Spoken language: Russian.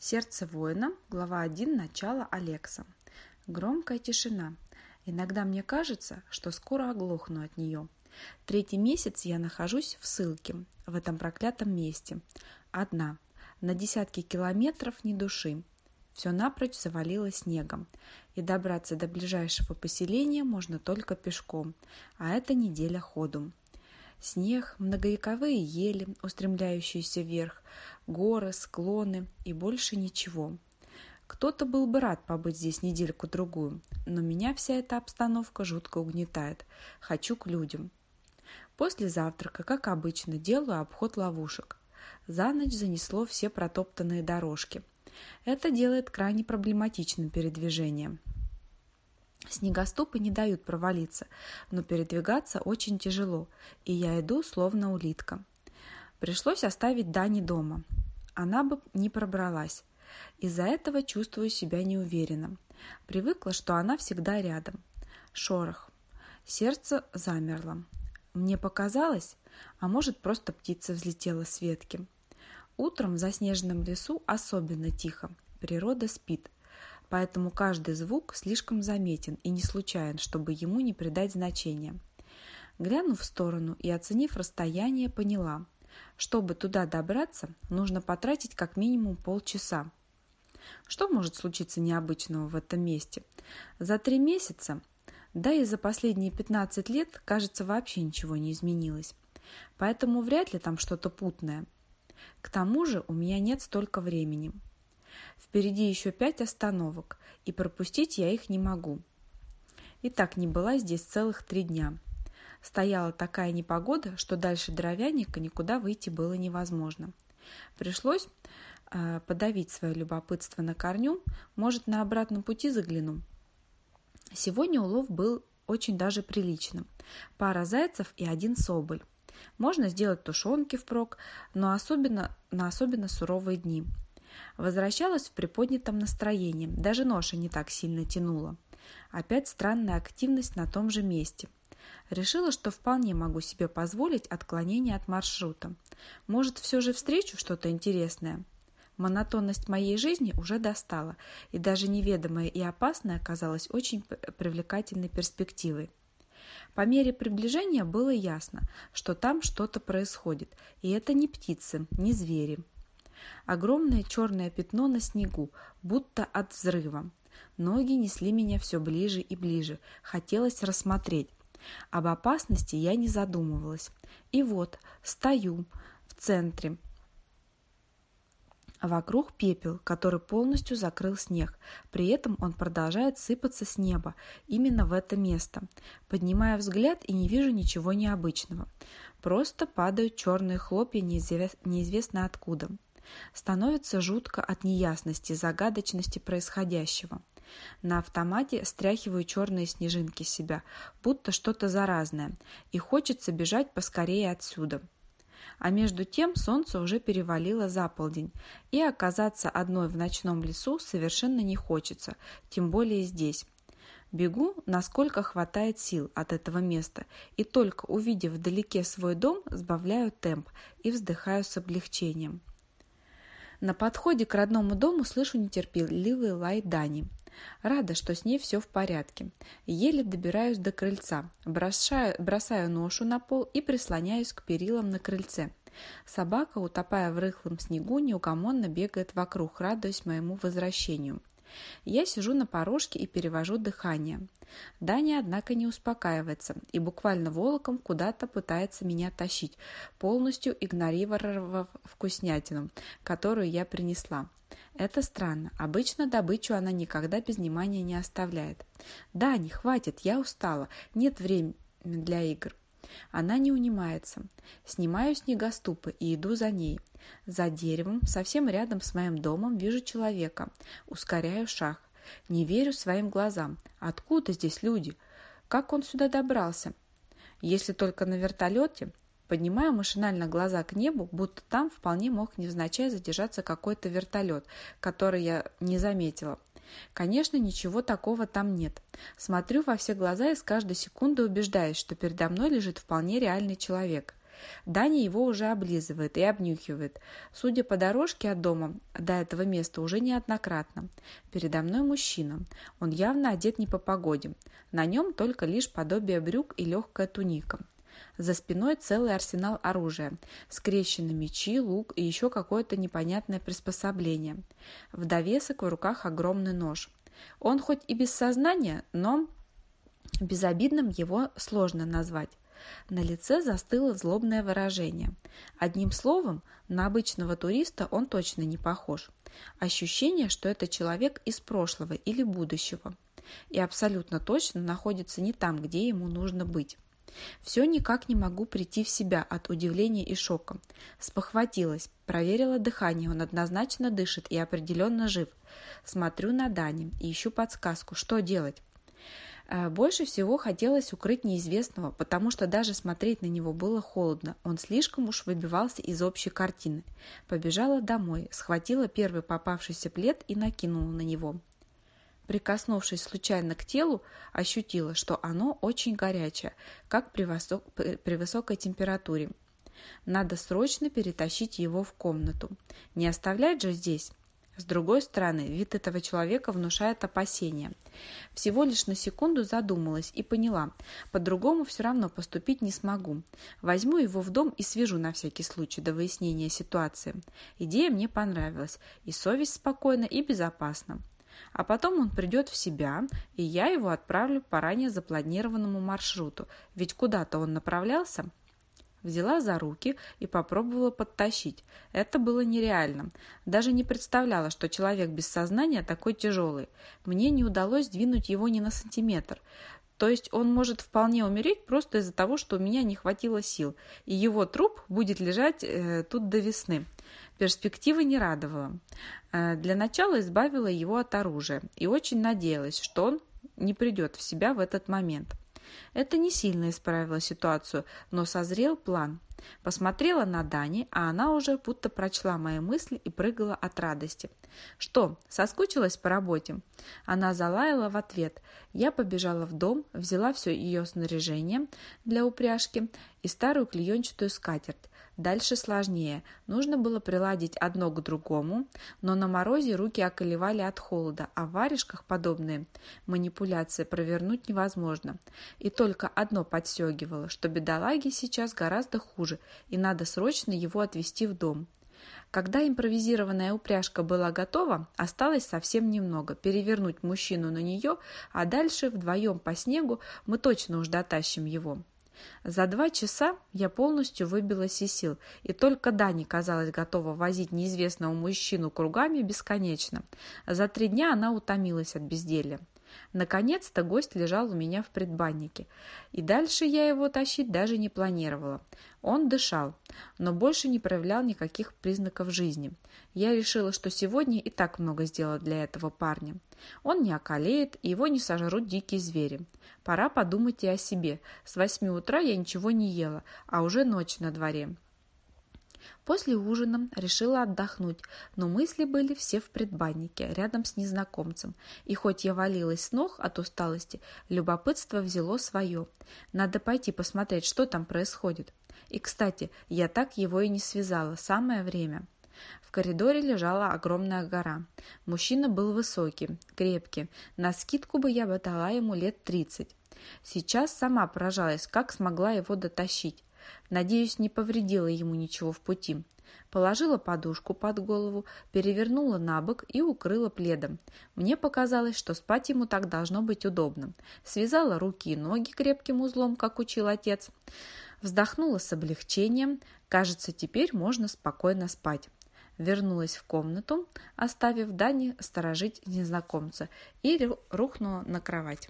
Сердце воина, глава 1, начало Алекса. Громкая тишина. Иногда мне кажется, что скоро оглохну от нее. Третий месяц я нахожусь в ссылке, в этом проклятом месте. Одна. На десятки километров ни души. Все напрочь завалило снегом. И добраться до ближайшего поселения можно только пешком. А это неделя ходу. Снег, многовековые ели, устремляющиеся вверх, горы, склоны и больше ничего. Кто-то был бы рад побыть здесь недельку-другую, но меня вся эта обстановка жутко угнетает. Хочу к людям. После завтрака, как обычно, делаю обход ловушек. За ночь занесло все протоптанные дорожки. Это делает крайне проблематичным передвижение. Снегоступы не дают провалиться, но передвигаться очень тяжело, и я иду словно улитка. Пришлось оставить Дани дома. Она бы не пробралась. Из-за этого чувствую себя неуверенно. Привыкла, что она всегда рядом. Шорох. Сердце замерло. Мне показалось, а может просто птица взлетела с ветки. Утром в заснеженном лесу особенно тихо. Природа спит поэтому каждый звук слишком заметен и не случайен, чтобы ему не придать значения. Глянув в сторону и оценив расстояние, поняла, чтобы туда добраться, нужно потратить как минимум полчаса. Что может случиться необычного в этом месте? За три месяца, да и за последние 15 лет, кажется, вообще ничего не изменилось. Поэтому вряд ли там что-то путное. К тому же у меня нет столько времени. Впереди еще пять остановок, и пропустить я их не могу. И так не была здесь целых три дня. Стояла такая непогода, что дальше дровяника никуда выйти было невозможно. Пришлось э, подавить свое любопытство на корню, может, на обратном пути загляну. Сегодня улов был очень даже приличным. Пара зайцев и один соболь. Можно сделать тушенки впрок, но особенно на особенно суровые дни – Возвращалась в приподнятом настроении, даже ноша не так сильно тянула. Опять странная активность на том же месте. Решила, что вполне могу себе позволить отклонение от маршрута. Может, все же встречу что-то интересное? Монотонность моей жизни уже достала, и даже неведомая и опасная оказалась очень привлекательной перспективой. По мере приближения было ясно, что там что-то происходит, и это не птицы, не звери. Огромное черное пятно на снегу, будто от взрыва. Ноги несли меня все ближе и ближе. Хотелось рассмотреть. Об опасности я не задумывалась. И вот, стою в центре. Вокруг пепел, который полностью закрыл снег. При этом он продолжает сыпаться с неба, именно в это место. Поднимаю взгляд и не вижу ничего необычного. Просто падают черные хлопья неизвестно откуда. Становится жутко от неясности, загадочности происходящего. На автомате стряхиваю черные снежинки себя, будто что-то заразное, и хочется бежать поскорее отсюда. А между тем солнце уже перевалило за полдень, и оказаться одной в ночном лесу совершенно не хочется, тем более здесь. Бегу, насколько хватает сил от этого места, и только увидев вдалеке свой дом, сбавляю темп и вздыхаю с облегчением. На подходе к родному дому слышу нетерпеливый лай Дани. Рада, что с ней все в порядке. Еле добираюсь до крыльца, бросаю, бросаю ношу на пол и прислоняюсь к перилам на крыльце. Собака, утопая в рыхлом снегу, неугомонно бегает вокруг, радуясь моему возвращению. Я сижу на порожке и перевожу дыхание. Даня, однако, не успокаивается и буквально волоком куда-то пытается меня тащить, полностью игнорировав вкуснятину, которую я принесла. Это странно. Обычно добычу она никогда без внимания не оставляет. «Дани, хватит, я устала. Нет времени для игр». Она не унимается. Снимаю снегоступы и иду за ней. За деревом, совсем рядом с моим домом, вижу человека. Ускоряю шаг. Не верю своим глазам. Откуда здесь люди? Как он сюда добрался? Если только на вертолете, Поднимаю машинально глаза к небу, будто там вполне мог невзначай задержаться какой-то вертолет, который я не заметила. Конечно, ничего такого там нет. Смотрю во все глаза и с каждой секунды убеждаюсь, что передо мной лежит вполне реальный человек. Даня его уже облизывает и обнюхивает. Судя по дорожке от дома до этого места уже неоднократно. Передо мной мужчина. Он явно одет не по погоде. На нем только лишь подобие брюк и легкая туника. За спиной целый арсенал оружия. Скрещены мечи, лук и еще какое-то непонятное приспособление. В довесок в руках огромный нож. Он хоть и без сознания, но безобидным его сложно назвать. На лице застыло злобное выражение. Одним словом, на обычного туриста он точно не похож. Ощущение, что это человек из прошлого или будущего. И абсолютно точно находится не там, где ему нужно быть. Все никак не могу прийти в себя от удивления и шока. Спохватилась, проверила дыхание, он однозначно дышит и определенно жив. Смотрю на Дани и ищу подсказку, что делать. Э, больше всего хотелось укрыть неизвестного, потому что даже смотреть на него было холодно. Он слишком уж выбивался из общей картины. Побежала домой, схватила первый попавшийся плед и накинула на него. Прикоснувшись случайно к телу, ощутила, что оно очень горячее, как при, высок... при высокой температуре. Надо срочно перетащить его в комнату. Не оставлять же здесь. С другой стороны, вид этого человека внушает опасения. Всего лишь на секунду задумалась и поняла, по-другому все равно поступить не смогу. Возьму его в дом и свяжу на всякий случай до выяснения ситуации. Идея мне понравилась, и совесть спокойна и безопасна. А потом он придет в себя, и я его отправлю по ранее запланированному маршруту, ведь куда-то он направлялся. Взяла за руки и попробовала подтащить. Это было нереально. Даже не представляла, что человек без сознания такой тяжелый. Мне не удалось двинуть его ни на сантиметр. То есть он может вполне умереть просто из-за того, что у меня не хватило сил, и его труп будет лежать э, тут до весны. Перспектива не радовала. Э, для начала избавила его от оружия и очень надеялась, что он не придет в себя в этот момент. Это не сильно исправило ситуацию, но созрел план. Посмотрела на Дани, а она уже будто прочла мои мысли и прыгала от радости. «Что, соскучилась по работе?» Она залаяла в ответ. Я побежала в дом, взяла все ее снаряжение для упряжки и старую клеенчатую скатерть. Дальше сложнее. Нужно было приладить одно к другому, но на морозе руки околевали от холода, а в варежках подобные манипуляции провернуть невозможно. И только одно подстегивало, что бедолаге сейчас гораздо хуже, и надо срочно его отвезти в дом. Когда импровизированная упряжка была готова, осталось совсем немного – перевернуть мужчину на нее, а дальше вдвоем по снегу мы точно уж дотащим его. За два часа я полностью выбилась из сил, и только Дани казалась готова возить неизвестного мужчину кругами бесконечно. За три дня она утомилась от безделья. Наконец-то гость лежал у меня в предбаннике, и дальше я его тащить даже не планировала. Он дышал, но больше не проявлял никаких признаков жизни. Я решила, что сегодня и так много сделала для этого парня. Он не околеет, и его не сожрут дикие звери. Пора подумать и о себе. С восьми утра я ничего не ела, а уже ночь на дворе. После ужина решила отдохнуть, но мысли были все в предбаннике, рядом с незнакомцем. И хоть я валилась с ног от усталости, любопытство взяло свое. Надо пойти посмотреть, что там происходит. И, кстати, я так его и не связала, самое время. В коридоре лежала огромная гора. Мужчина был высокий, крепкий. На скидку бы я бы дала ему лет тридцать. Сейчас сама поражалась, как смогла его дотащить. Надеюсь, не повредила ему ничего в пути. Положила подушку под голову, перевернула на бок и укрыла пледом. Мне показалось, что спать ему так должно быть удобно. Связала руки и ноги крепким узлом, как учил отец. Вздохнула с облегчением. Кажется, теперь можно спокойно спать. Вернулась в комнату, оставив Дани сторожить незнакомца, и рухнула на кровать.